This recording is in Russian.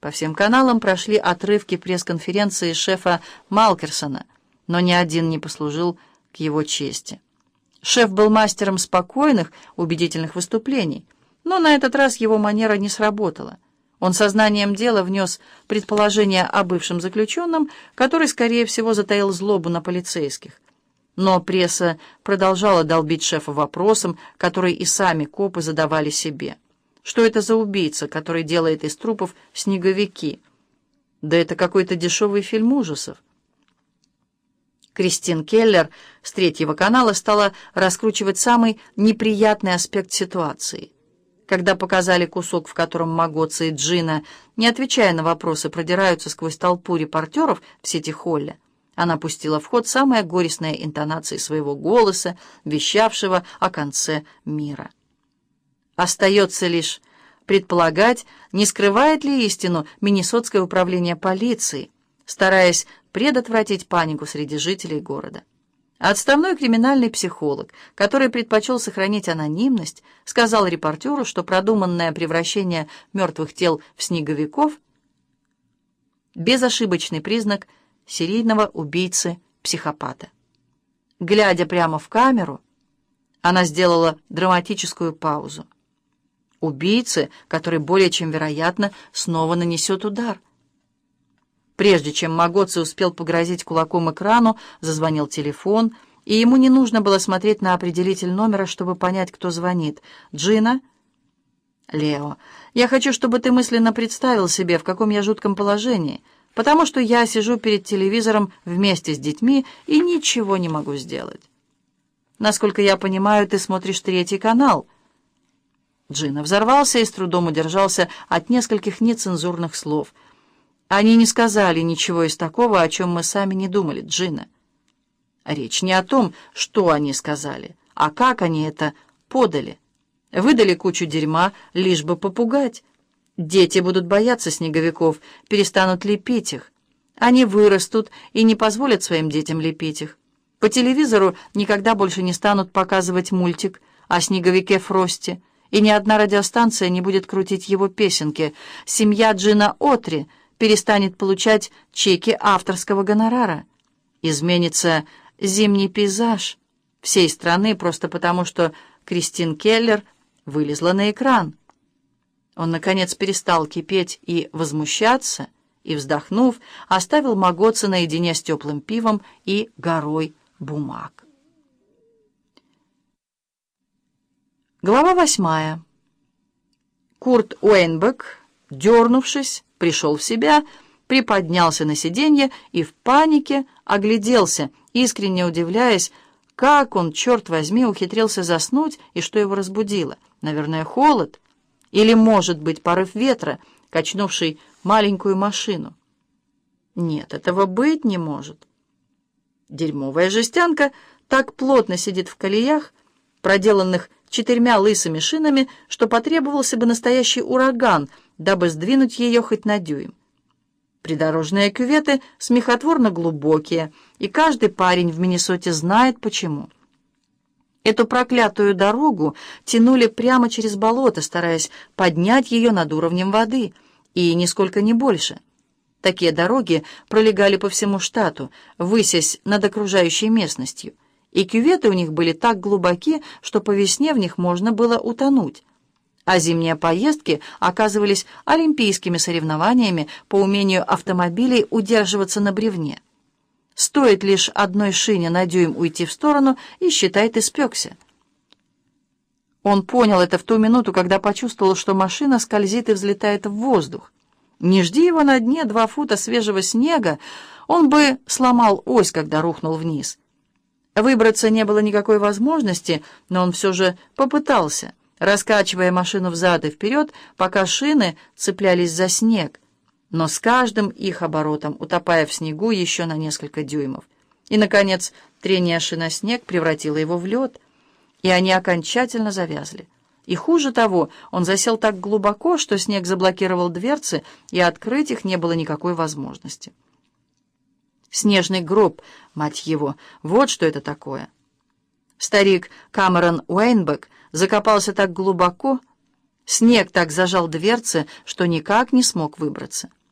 По всем каналам прошли отрывки пресс-конференции шефа Малкерсона, но ни один не послужил к его чести. Шеф был мастером спокойных, убедительных выступлений, но на этот раз его манера не сработала. Он сознанием дела внес предположение о бывшем заключенном, который, скорее всего, затаил злобу на полицейских. Но пресса продолжала долбить шефа вопросом, который и сами копы задавали себе. Что это за убийца, который делает из трупов снеговики? Да это какой-то дешевый фильм ужасов. Кристин Келлер с третьего канала стала раскручивать самый неприятный аспект ситуации. Когда показали кусок, в котором Магоца и Джина, не отвечая на вопросы, продираются сквозь толпу репортеров в сети Холля, она пустила в ход самые горестные интонации своего голоса, вещавшего о конце мира. Остается лишь предполагать, не скрывает ли истину Миннесотское управление полиции, стараясь предотвратить панику среди жителей города. Отставной криминальный психолог, который предпочел сохранить анонимность, сказал репортеру, что продуманное превращение мертвых тел в снеговиков – безошибочный признак серийного убийцы-психопата. Глядя прямо в камеру, она сделала драматическую паузу убийцы, который более чем вероятно снова нанесет удар. Прежде чем Магоци успел погрозить кулаком экрану, зазвонил телефон, и ему не нужно было смотреть на определитель номера, чтобы понять, кто звонит. «Джина?» «Лео, я хочу, чтобы ты мысленно представил себе, в каком я жутком положении, потому что я сижу перед телевизором вместе с детьми и ничего не могу сделать. Насколько я понимаю, ты смотришь третий канал». Джина взорвался и с трудом удержался от нескольких нецензурных слов. Они не сказали ничего из такого, о чем мы сами не думали, Джина. Речь не о том, что они сказали, а как они это подали. Выдали кучу дерьма, лишь бы попугать. Дети будут бояться снеговиков, перестанут лепить их. Они вырастут и не позволят своим детям лепить их. По телевизору никогда больше не станут показывать мультик о снеговике Фросте, и ни одна радиостанция не будет крутить его песенки. Семья Джина Отри перестанет получать чеки авторского гонорара. Изменится зимний пейзаж всей страны просто потому, что Кристин Келлер вылезла на экран. Он, наконец, перестал кипеть и возмущаться, и, вздохнув, оставил Магоца наедине с теплым пивом и горой бумаг. Глава восьмая. Курт Уэйнбек, дернувшись, пришел в себя, приподнялся на сиденье и в панике огляделся, искренне удивляясь, как он, черт возьми, ухитрился заснуть и что его разбудило. Наверное, холод или, может быть, порыв ветра, качнувший маленькую машину. Нет, этого быть не может. Дерьмовая жестянка так плотно сидит в колеях, проделанных четырьмя лысыми шинами, что потребовался бы настоящий ураган, дабы сдвинуть ее хоть на дюйм. Придорожные кюветы смехотворно глубокие, и каждый парень в Миннесоте знает почему. Эту проклятую дорогу тянули прямо через болото, стараясь поднять ее над уровнем воды, и нисколько не больше. Такие дороги пролегали по всему штату, высясь над окружающей местностью — и кюветы у них были так глубоки, что по весне в них можно было утонуть. А зимние поездки оказывались олимпийскими соревнованиями по умению автомобилей удерживаться на бревне. Стоит лишь одной шине на дюйм уйти в сторону, и, считай, ты спекся. Он понял это в ту минуту, когда почувствовал, что машина скользит и взлетает в воздух. Не жди его на дне два фута свежего снега, он бы сломал ось, когда рухнул вниз. Выбраться не было никакой возможности, но он все же попытался, раскачивая машину взад и вперед, пока шины цеплялись за снег, но с каждым их оборотом утопая в снегу еще на несколько дюймов. И, наконец, трение шина снег превратило его в лед, и они окончательно завязли. И хуже того, он засел так глубоко, что снег заблокировал дверцы, и открыть их не было никакой возможности. Снежный гроб, мать его, вот что это такое. Старик Камерон Уэйнбек закопался так глубоко, Снег так зажал дверцы, что никак не смог выбраться.